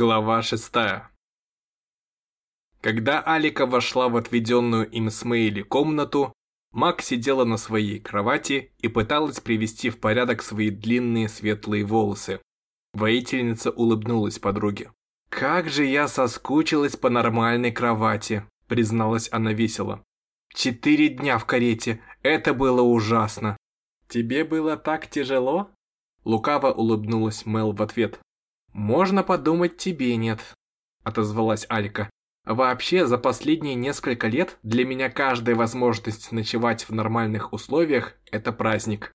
Глава шестая. Когда Алика вошла в отведенную им с Мэйли комнату, Мак сидела на своей кровати и пыталась привести в порядок свои длинные светлые волосы. Воительница улыбнулась подруге. «Как же я соскучилась по нормальной кровати», призналась она весело. «Четыре дня в карете, это было ужасно». «Тебе было так тяжело?» Лукаво улыбнулась Мел в ответ. «Можно подумать, тебе нет», – отозвалась Алька. «Вообще, за последние несколько лет для меня каждая возможность ночевать в нормальных условиях – это праздник».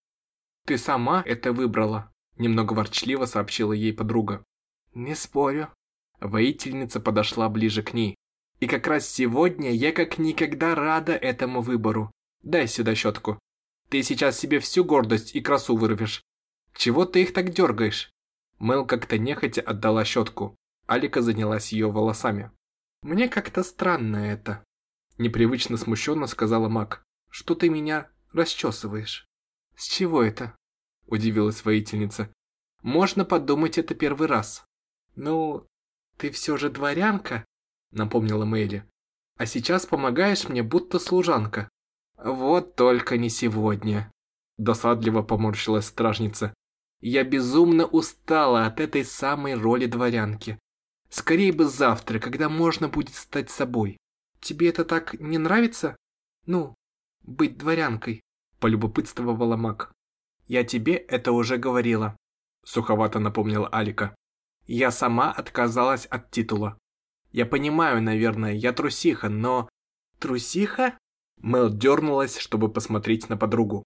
«Ты сама это выбрала», – немного ворчливо сообщила ей подруга. «Не спорю». Воительница подошла ближе к ней. «И как раз сегодня я как никогда рада этому выбору. Дай сюда щетку. Ты сейчас себе всю гордость и красу вырвешь. Чего ты их так дергаешь?» Мел как-то нехотя отдала щетку. Алика занялась ее волосами. «Мне как-то странно это», – непривычно смущенно сказала Мак. «Что ты меня расчесываешь?» «С чего это?» – удивилась воительница. «Можно подумать, это первый раз». «Ну, ты все же дворянка», – напомнила Мэйли. «А сейчас помогаешь мне, будто служанка». «Вот только не сегодня», – досадливо поморщилась стражница. Я безумно устала от этой самой роли дворянки. Скорее бы завтра, когда можно будет стать собой. Тебе это так не нравится? Ну, быть дворянкой, полюбопытствовала Мак. Я тебе это уже говорила, суховато напомнила Алика. Я сама отказалась от титула. Я понимаю, наверное, я трусиха, но... Трусиха? Мел дернулась, чтобы посмотреть на подругу.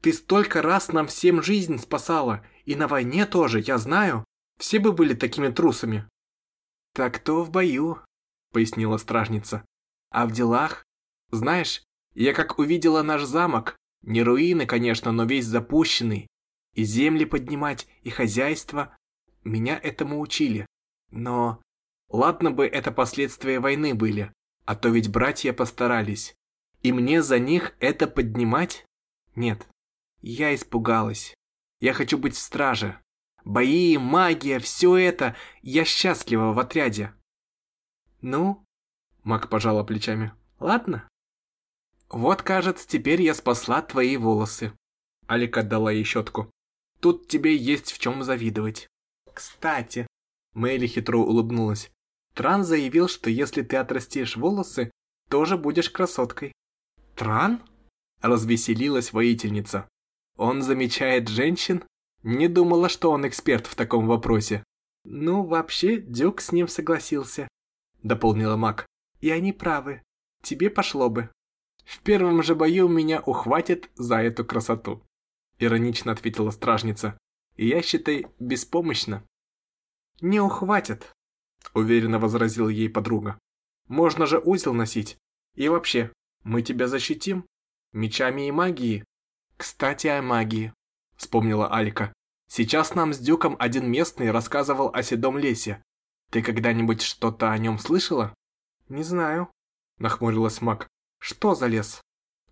Ты столько раз нам всем жизнь спасала, и на войне тоже, я знаю. Все бы были такими трусами. Так то в бою, пояснила стражница. А в делах? Знаешь, я как увидела наш замок, не руины, конечно, но весь запущенный, и земли поднимать, и хозяйство, меня этому учили. Но ладно бы это последствия войны были, а то ведь братья постарались. И мне за них это поднимать? Нет, я испугалась. Я хочу быть в страже. Бои, магия, все это. Я счастлива в отряде. Ну? Мак пожала плечами. Ладно. Вот, кажется, теперь я спасла твои волосы. Алик отдала ей щетку. Тут тебе есть в чем завидовать. Кстати, Мэйли хитро улыбнулась. Тран заявил, что если ты отрастишь волосы, тоже будешь красоткой. Тран? Развеселилась воительница. Он замечает женщин? Не думала, что он эксперт в таком вопросе. Ну, вообще, Дюк с ним согласился, дополнила Мак. И они правы. Тебе пошло бы. В первом же бою меня ухватят за эту красоту, иронично ответила стражница. И я, считай, беспомощна. Не ухватят, уверенно возразила ей подруга. Можно же узел носить. И вообще, мы тебя защитим. Мечами и магией. «Кстати, о магии», — вспомнила Алика. «Сейчас нам с Дюком один местный рассказывал о седом лесе. Ты когда-нибудь что-то о нем слышала?» «Не знаю», — нахмурилась маг. «Что за лес?»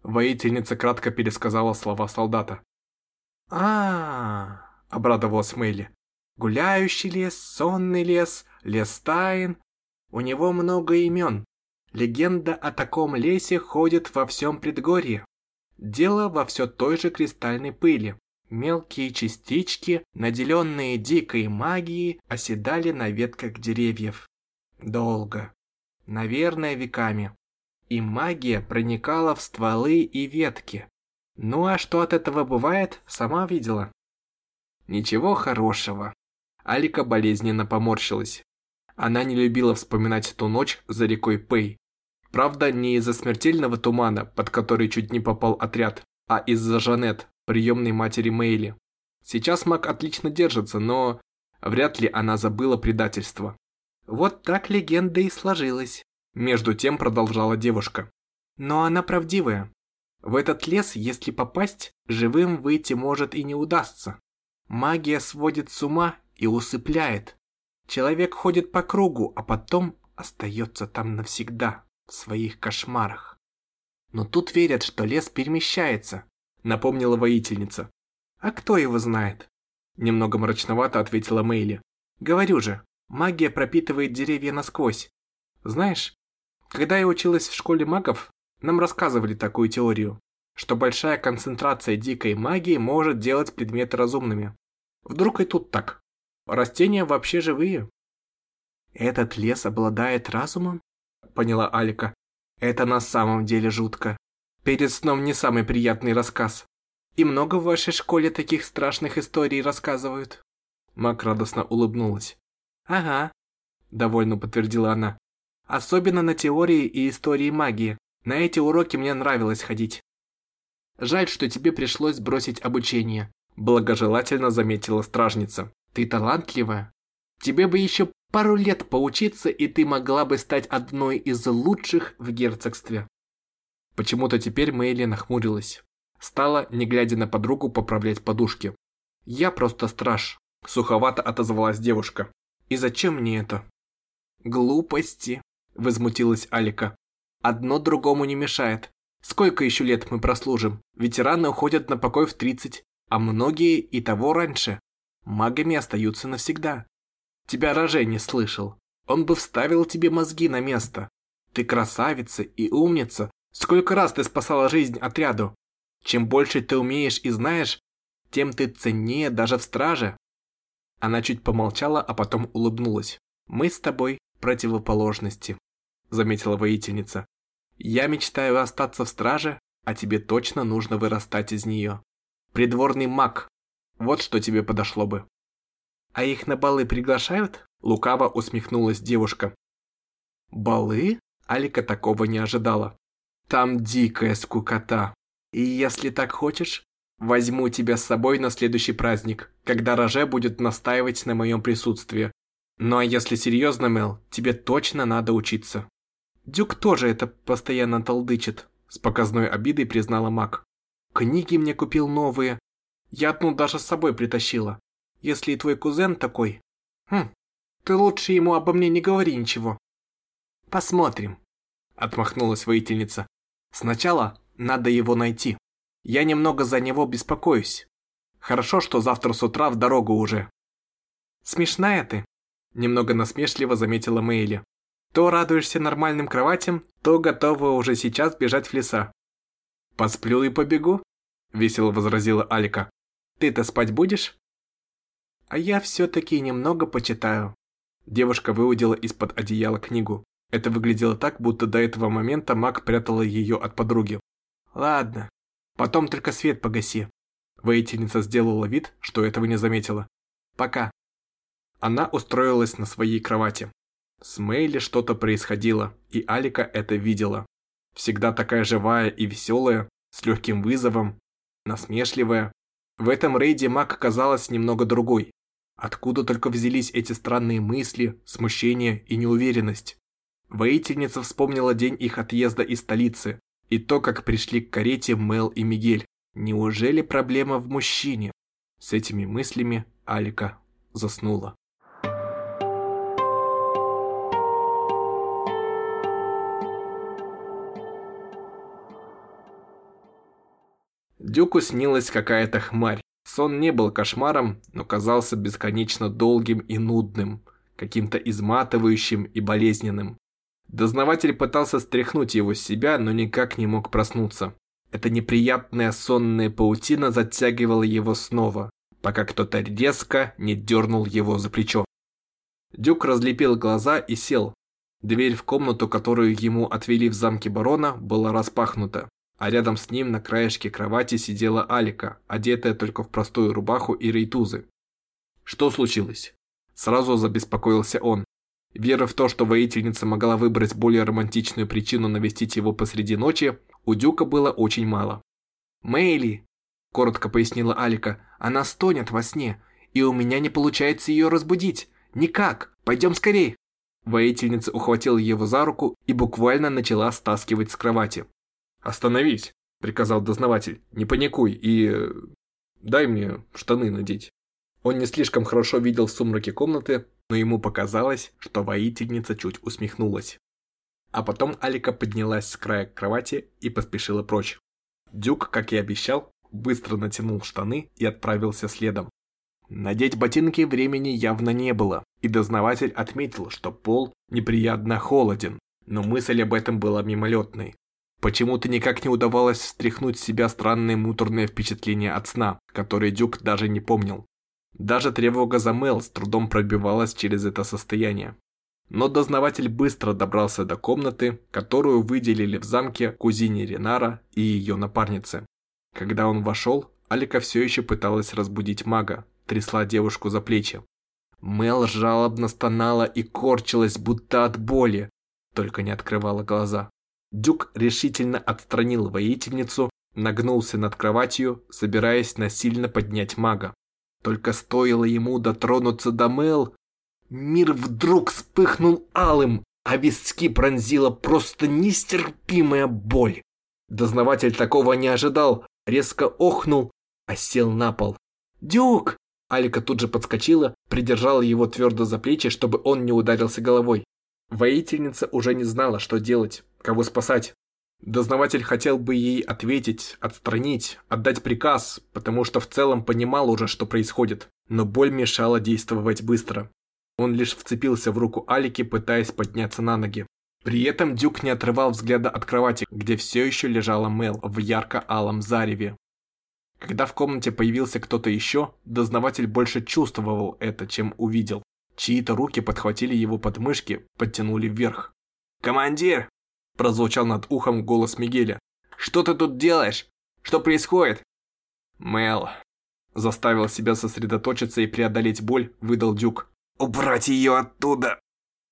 Воительница кратко пересказала слова солдата. а, обрадовалась Мэйли. «Гуляющий лес, сонный лес, лес тайн. У него много имен. Легенда о таком лесе ходит во всем предгорье. Дело во все той же кристальной пыли. Мелкие частички, наделенные дикой магией, оседали на ветках деревьев. Долго. Наверное, веками. И магия проникала в стволы и ветки. Ну а что от этого бывает, сама видела. Ничего хорошего. Алика болезненно поморщилась. Она не любила вспоминать ту ночь за рекой Пэй, Правда, не из-за смертельного тумана, под который чуть не попал отряд, а из-за Жанет, приемной матери Мэйли. Сейчас маг отлично держится, но вряд ли она забыла предательство. Вот так легенда и сложилась. Между тем продолжала девушка. Но она правдивая. В этот лес, если попасть, живым выйти может и не удастся. Магия сводит с ума и усыпляет. Человек ходит по кругу, а потом остается там навсегда в своих кошмарах. Но тут верят, что лес перемещается, напомнила воительница. А кто его знает? Немного мрачновато ответила Мэйли. Говорю же, Магия пропитывает деревья насквозь. Знаешь, когда я училась в школе магов, нам рассказывали такую теорию, что большая концентрация дикой магии может делать предметы разумными. Вдруг и тут так. Растения вообще живые. Этот лес обладает разумом? Поняла Алика. Это на самом деле жутко. Перед сном не самый приятный рассказ. И много в вашей школе таких страшных историй рассказывают? Мак радостно улыбнулась. Ага, довольно подтвердила она. Особенно на теории и истории магии. На эти уроки мне нравилось ходить. Жаль, что тебе пришлось бросить обучение, благожелательно заметила стражница. Ты талантливая. Тебе бы еще пару лет поучиться, и ты могла бы стать одной из лучших в герцогстве. Почему-то теперь Мэйли нахмурилась. Стала, не глядя на подругу, поправлять подушки. «Я просто страж», – суховато отозвалась девушка. «И зачем мне это?» «Глупости», – возмутилась Алика. «Одно другому не мешает. Сколько еще лет мы прослужим? Ветераны уходят на покой в 30, а многие и того раньше. Магами остаются навсегда. Тебя Роже не слышал. Он бы вставил тебе мозги на место. Ты красавица и умница. Сколько раз ты спасала жизнь отряду. Чем больше ты умеешь и знаешь, тем ты ценнее даже в страже. Она чуть помолчала, а потом улыбнулась. Мы с тобой противоположности, заметила воительница. Я мечтаю остаться в страже, а тебе точно нужно вырастать из нее. Придворный маг. Вот что тебе подошло бы. А их на балы приглашают? Лукаво усмехнулась девушка. Балы? Алика такого не ожидала. Там дикая скукота. И если так хочешь, возьму тебя с собой на следующий праздник, когда Роже будет настаивать на моем присутствии. Ну а если серьезно, Мел, тебе точно надо учиться. Дюк тоже это постоянно толдычит, с показной обидой признала Мак. Книги мне купил новые. Я одну даже с собой притащила. Если и твой кузен такой... Хм, ты лучше ему обо мне не говори ничего. Посмотрим, отмахнулась воительница. Сначала надо его найти. Я немного за него беспокоюсь. Хорошо, что завтра с утра в дорогу уже. Смешная ты, немного насмешливо заметила Мэйли. То радуешься нормальным кроватям, то готова уже сейчас бежать в леса. «Посплю и побегу», – весело возразила Алика. «Ты-то спать будешь?» «А я все-таки немного почитаю». Девушка выудила из-под одеяла книгу. Это выглядело так, будто до этого момента маг прятала ее от подруги. «Ладно, потом только свет погаси». Воительница сделала вид, что этого не заметила. «Пока». Она устроилась на своей кровати. С Мэйли что-то происходило, и Алика это видела. Всегда такая живая и веселая, с легким вызовом, насмешливая. В этом рейде Мак казалась немного другой. Откуда только взялись эти странные мысли, смущение и неуверенность? Воительница вспомнила день их отъезда из столицы и то, как пришли к карете Мел и Мигель. Неужели проблема в мужчине? С этими мыслями Алика заснула. Дюку снилась какая-то хмарь. Сон не был кошмаром, но казался бесконечно долгим и нудным, каким-то изматывающим и болезненным. Дознаватель пытался стряхнуть его с себя, но никак не мог проснуться. Эта неприятная сонная паутина затягивала его снова, пока кто-то резко не дернул его за плечо. Дюк разлепил глаза и сел. Дверь в комнату, которую ему отвели в замке барона, была распахнута а рядом с ним на краешке кровати сидела Алика, одетая только в простую рубаху и рейтузы. Что случилось? Сразу забеспокоился он. Вера в то, что воительница могла выбрать более романтичную причину навестить его посреди ночи, у Дюка было очень мало. «Мэйли», – коротко пояснила Алика, – «она стонет во сне, и у меня не получается ее разбудить. Никак. Пойдем скорей». Воительница ухватила его за руку и буквально начала стаскивать с кровати. «Остановись», — приказал дознаватель. «Не паникуй и... Э, дай мне штаны надеть». Он не слишком хорошо видел в сумраке комнаты, но ему показалось, что воительница чуть усмехнулась. А потом Алика поднялась с края кровати и поспешила прочь. Дюк, как и обещал, быстро натянул штаны и отправился следом. Надеть ботинки времени явно не было, и дознаватель отметил, что пол неприятно холоден, но мысль об этом была мимолетной. Почему-то никак не удавалось стряхнуть с себя странные муторные впечатления от сна, которые Дюк даже не помнил. Даже тревога за Мел с трудом пробивалась через это состояние. Но дознаватель быстро добрался до комнаты, которую выделили в замке кузине Ренара и ее напарнице. Когда он вошел, Алика все еще пыталась разбудить мага, трясла девушку за плечи. Мел жалобно стонала и корчилась, будто от боли, только не открывала глаза. Дюк решительно отстранил воительницу, нагнулся над кроватью, собираясь насильно поднять мага. Только стоило ему дотронуться до Мел, мир вдруг вспыхнул алым, а виски пронзила просто нестерпимая боль. Дознаватель такого не ожидал, резко охнул, а сел на пол. «Дюк!» Алика тут же подскочила, придержала его твердо за плечи, чтобы он не ударился головой. Воительница уже не знала, что делать, кого спасать. Дознаватель хотел бы ей ответить, отстранить, отдать приказ, потому что в целом понимал уже, что происходит, но боль мешала действовать быстро. Он лишь вцепился в руку Алики, пытаясь подняться на ноги. При этом Дюк не отрывал взгляда от кровати, где все еще лежала Мел в ярко-алом зареве. Когда в комнате появился кто-то еще, дознаватель больше чувствовал это, чем увидел. Чьи-то руки подхватили его подмышки, подтянули вверх. «Командир!» – прозвучал над ухом голос Мигеля. «Что ты тут делаешь? Что происходит?» «Мел!» – заставил себя сосредоточиться и преодолеть боль, выдал Дюк. «Убрать ее оттуда!»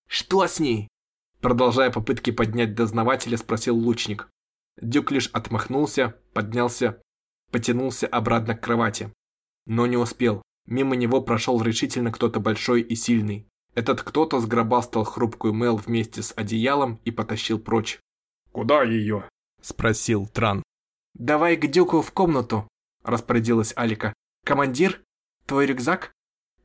«Что с ней?» Продолжая попытки поднять дознавателя, спросил лучник. Дюк лишь отмахнулся, поднялся, потянулся обратно к кровати. Но не успел. Мимо него прошел решительно кто-то большой и сильный. Этот кто-то сгробастал хрупкую Мел вместе с одеялом и потащил прочь. «Куда ее?» – спросил Тран. «Давай к Дюку в комнату», – распорядилась Алика. «Командир? Твой рюкзак?»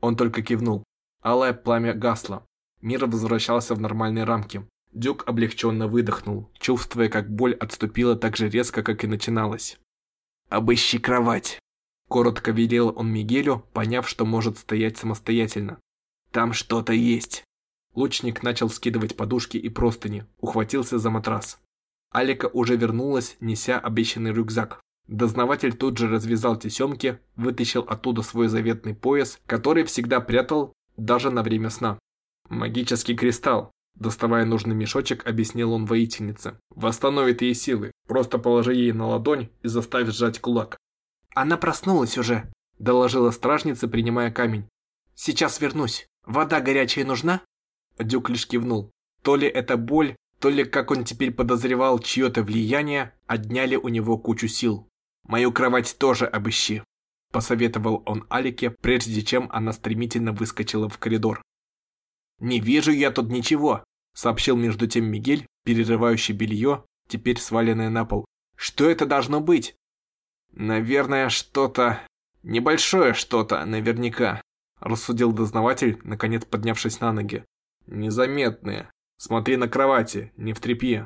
Он только кивнул. Алое пламя гасло. Мир возвращался в нормальные рамки. Дюк облегченно выдохнул, чувствуя, как боль отступила так же резко, как и начиналась. «Обыщи кровать», – коротко велел он Мигелю, поняв, что может стоять самостоятельно. «Там что-то есть». Лучник начал скидывать подушки и простыни, ухватился за матрас. Алика уже вернулась, неся обещанный рюкзак. Дознаватель тут же развязал тесемки, вытащил оттуда свой заветный пояс, который всегда прятал даже на время сна. «Магический кристалл», доставая нужный мешочек, объяснил он воительнице. «Восстановит ей силы, просто положи ей на ладонь и заставь сжать кулак». «Она проснулась уже», – доложила стражница, принимая камень. «Сейчас вернусь. Вода горячая нужна?» Дюк лишь кивнул. То ли это боль, то ли, как он теперь подозревал, чье-то влияние, отняли у него кучу сил. «Мою кровать тоже обыщи», – посоветовал он Алике, прежде чем она стремительно выскочила в коридор. «Не вижу я тут ничего», – сообщил между тем Мигель, перерывающий белье, теперь сваленное на пол. «Что это должно быть?» «Наверное, что-то... Небольшое что-то, наверняка», – рассудил дознаватель, наконец поднявшись на ноги. «Незаметное. Смотри на кровати, не в тряпье».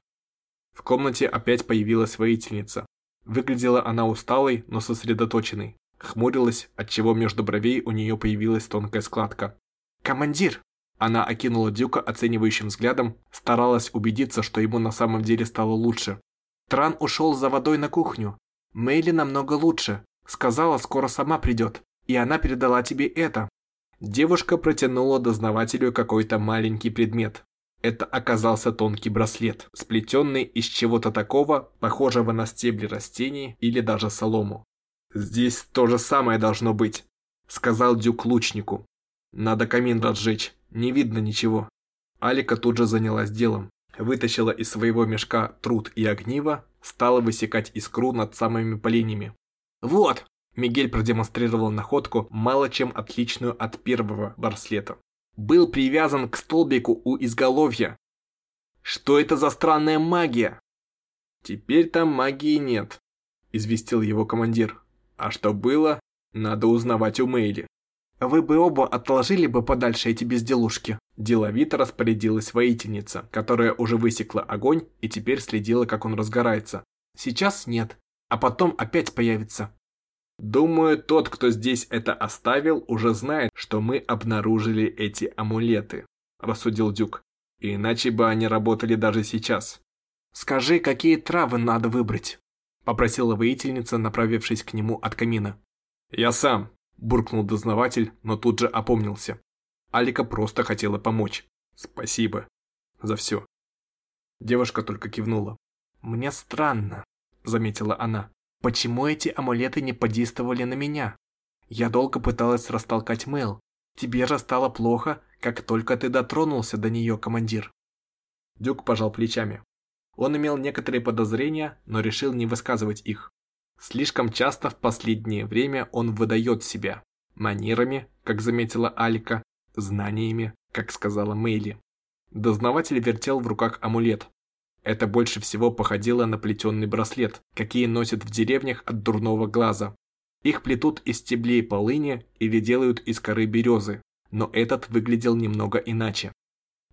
В комнате опять появилась воительница. Выглядела она усталой, но сосредоточенной. Хмурилась, отчего между бровей у нее появилась тонкая складка. «Командир!» Она окинула Дюка оценивающим взглядом, старалась убедиться, что ему на самом деле стало лучше. Тран ушел за водой на кухню. Мэйли намного лучше. Сказала, скоро сама придет. И она передала тебе это. Девушка протянула дознавателю какой-то маленький предмет. Это оказался тонкий браслет, сплетенный из чего-то такого, похожего на стебли растений или даже солому. «Здесь то же самое должно быть», — сказал Дюк лучнику. «Надо камин разжечь, не видно ничего. Алика тут же занялась делом. Вытащила из своего мешка труд и огниво, стала высекать искру над самыми поленьями. «Вот!» Мигель продемонстрировал находку, мало чем отличную от первого браслета. Был привязан к столбику у изголовья. Что это за странная магия? Теперь там магии нет, известил его командир. А что было, надо узнавать у Мэйли. «Вы бы оба отложили бы подальше эти безделушки», – деловито распорядилась воительница, которая уже высекла огонь и теперь следила, как он разгорается. «Сейчас нет, а потом опять появится». Думаю, тот, кто здесь это оставил, уже знает, что мы обнаружили эти амулеты, рассудил Дюк. Иначе бы они работали даже сейчас. Скажи, какие травы надо выбрать? Попросила воительница, направившись к нему от камина. Я сам, буркнул дознаватель, но тут же опомнился. Алика просто хотела помочь. Спасибо за все. Девушка только кивнула. «Мне странно», — заметила она. «Почему эти амулеты не подействовали на меня? Я долго пыталась растолкать Мэл. Тебе же стало плохо, как только ты дотронулся до нее, командир». Дюк пожал плечами. Он имел некоторые подозрения, но решил не высказывать их. Слишком часто в последнее время он выдает себя. Манерами, как заметила Алька, знаниями, как сказала Мэйли. Дознаватель вертел в руках амулет. Это больше всего походило на плетеный браслет, какие носят в деревнях от дурного глаза. Их плетут из стеблей полыни или делают из коры березы, но этот выглядел немного иначе.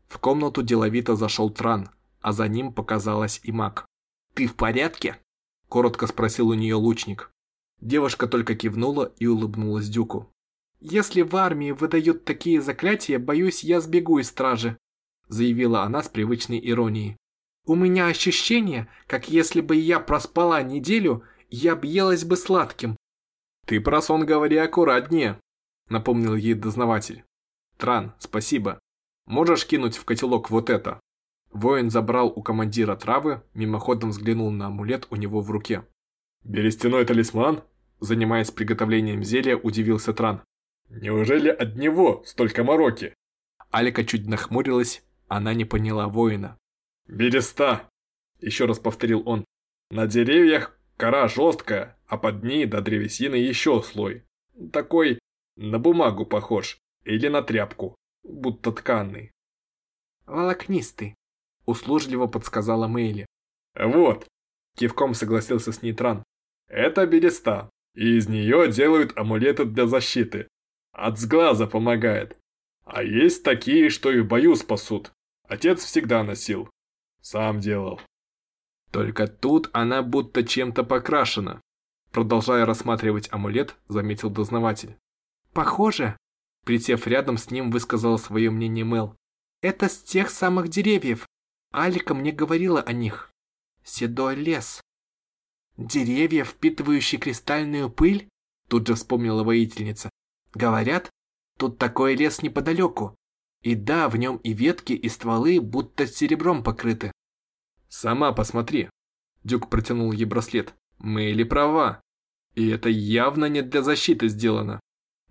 В комнату деловито зашел Тран, а за ним показалась и маг. «Ты в порядке?» – коротко спросил у нее лучник. Девушка только кивнула и улыбнулась Дюку. «Если в армии выдают такие заклятия, боюсь, я сбегу из стражи», заявила она с привычной иронией. «У меня ощущение, как если бы я проспала неделю, я объелась бы сладким». «Ты про сон говори аккуратнее», напомнил ей дознаватель. «Тран, спасибо. Можешь кинуть в котелок вот это?» Воин забрал у командира травы, мимоходом взглянул на амулет у него в руке. «Берестяной талисман?» Занимаясь приготовлением зелья, удивился Тран. «Неужели от него столько мороки?» Алика чуть нахмурилась, она не поняла воина. «Береста!» Еще раз повторил он. «На деревьях кора жесткая, а под ней до древесины еще слой. Такой на бумагу похож или на тряпку, будто тканный». «Волокнистый», услужливо подсказала Мэйли. «Вот», – кивком согласился с Нейтран. «Это береста, и из нее делают амулеты для защиты. От сглаза помогает. А есть такие, что и в бою спасут. Отец всегда носил. Сам делал». Только тут она будто чем-то покрашена. Продолжая рассматривать амулет, заметил дознаватель. «Похоже», – присев рядом с ним, высказала свое мнение Мел. «Это с тех самых деревьев, Алика мне говорила о них. Седой лес. Деревья, впитывающие кристальную пыль? Тут же вспомнила воительница. Говорят, тут такой лес неподалеку. И да, в нем и ветки, и стволы будто серебром покрыты. Сама посмотри. Дюк протянул ей браслет. Мэйли права. И это явно не для защиты сделано.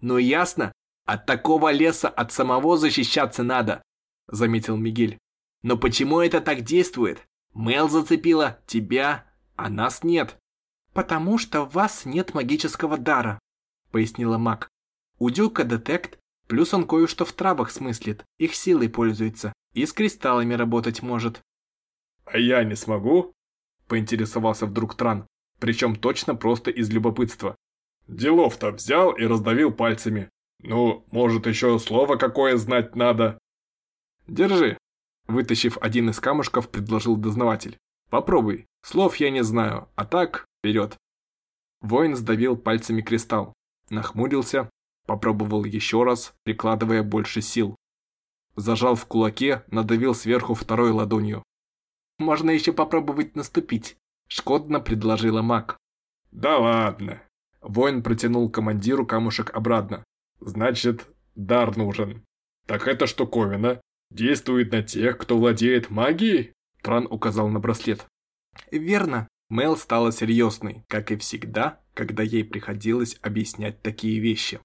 Ну ясно, от такого леса от самого защищаться надо, заметил Мигель. Но почему это так действует? Мел зацепила, тебя, а нас нет. Потому что в вас нет магического дара, пояснила маг. У Дюка детект, плюс он кое-что в травах смыслит, их силой пользуется и с кристаллами работать может. А я не смогу? Поинтересовался вдруг Тран, причем точно просто из любопытства. Делов-то взял и раздавил пальцами. Ну, может, еще слово какое знать надо. Держи, Вытащив один из камушков, предложил дознаватель. «Попробуй. Слов я не знаю, а так, вперед». Воин сдавил пальцами кристалл, нахмурился, попробовал еще раз, прикладывая больше сил. Зажал в кулаке, надавил сверху второй ладонью. «Можно еще попробовать наступить», – шкодно предложила маг. «Да ладно». Воин протянул командиру камушек обратно. «Значит, дар нужен. Так это штуковина Действует на тех, кто владеет магией? Тран указал на браслет. Верно. Мел стала серьезной, как и всегда, когда ей приходилось объяснять такие вещи.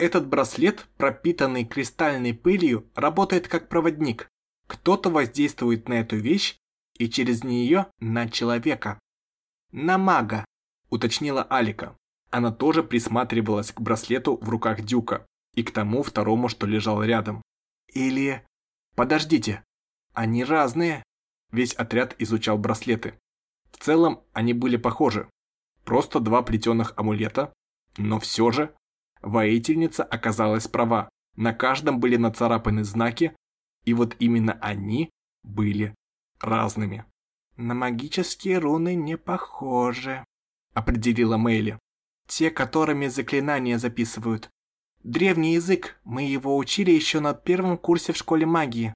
Этот браслет, пропитанный кристальной пылью, работает как проводник. Кто-то воздействует на эту вещь и через нее на человека. На мага, уточнила Алика. Она тоже присматривалась к браслету в руках Дюка и к тому второму, что лежал рядом. Или Подождите, они разные. Весь отряд изучал браслеты. В целом они были похожи. Просто два плетеных амулета, но все же воительница оказалась права. На каждом были нацарапаны знаки, и вот именно они были разными. «На магические руны не похожи», — определила Мэйли. Те, которыми заклинания записывают. Древний язык, мы его учили еще на первом курсе в школе магии.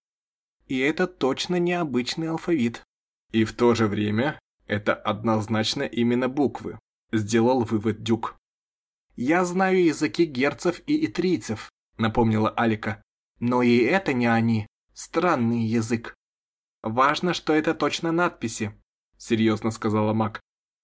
И это точно необычный алфавит. И в то же время это однозначно именно буквы, сделал вывод Дюк. Я знаю языки герцев и итрийцев, напомнила Алика. Но и это не они. Странный язык. Важно, что это точно надписи, серьезно сказала Мак.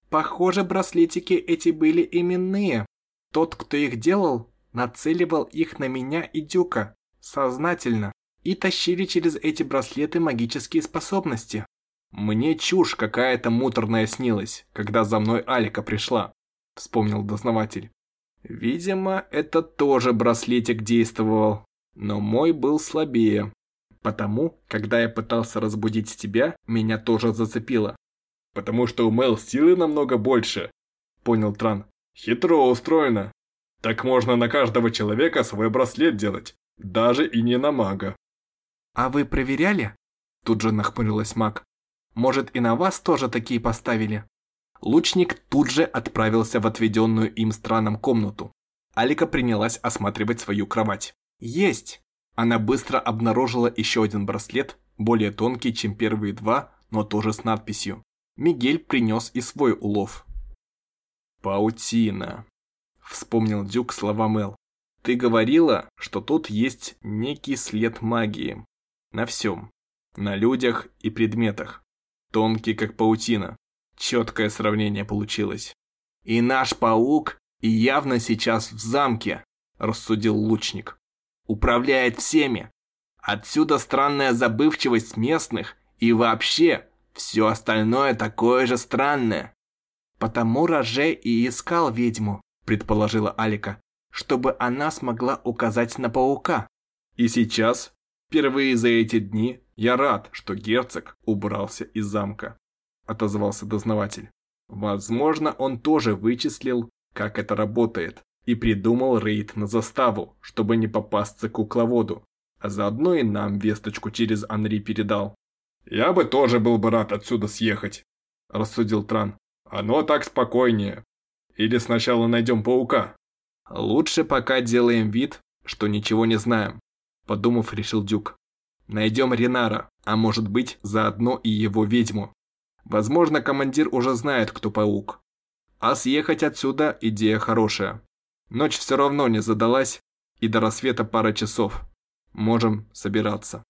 Похоже, браслетики эти были именные. Тот, кто их делал, нацеливал их на меня и Дюка, сознательно, и тащили через эти браслеты магические способности. «Мне чушь какая-то муторная снилась, когда за мной Алика пришла», — вспомнил дознаватель. «Видимо, это тоже браслетик действовал, но мой был слабее. Потому, когда я пытался разбудить тебя, меня тоже зацепило. Потому что у Мел силы намного больше», — понял Тран. «Хитро устроено. Так можно на каждого человека свой браслет делать, даже и не на мага». «А вы проверяли?» Тут же нахмурилась маг. Может, и на вас тоже такие поставили?» Лучник тут же отправился в отведенную им странам комнату. Алика принялась осматривать свою кровать. «Есть!» Она быстро обнаружила еще один браслет, более тонкий, чем первые два, но тоже с надписью. Мигель принес и свой улов. «Паутина», — вспомнил Дюк слова Мел. «Ты говорила, что тут есть некий след магии. На всем. На людях и предметах тонкий как паутина. Четкое сравнение получилось. «И наш паук и явно сейчас в замке», – рассудил лучник. «Управляет всеми. Отсюда странная забывчивость местных и вообще все остальное такое же странное». «Потому Роже и искал ведьму», – предположила Алика, «чтобы она смогла указать на паука». И сейчас, впервые за эти дни, «Я рад, что герцог убрался из замка», – отозвался дознаватель. «Возможно, он тоже вычислил, как это работает, и придумал рейд на заставу, чтобы не попасться кукловоду, а заодно и нам весточку через Анри передал». «Я бы тоже был бы рад отсюда съехать», – рассудил Тран. «Оно так спокойнее. Или сначала найдем паука?» «Лучше пока делаем вид, что ничего не знаем», – подумав, решил Дюк. Найдем Ренара, а может быть, заодно и его ведьму. Возможно, командир уже знает, кто паук. А съехать отсюда – идея хорошая. Ночь все равно не задалась, и до рассвета пара часов. Можем собираться.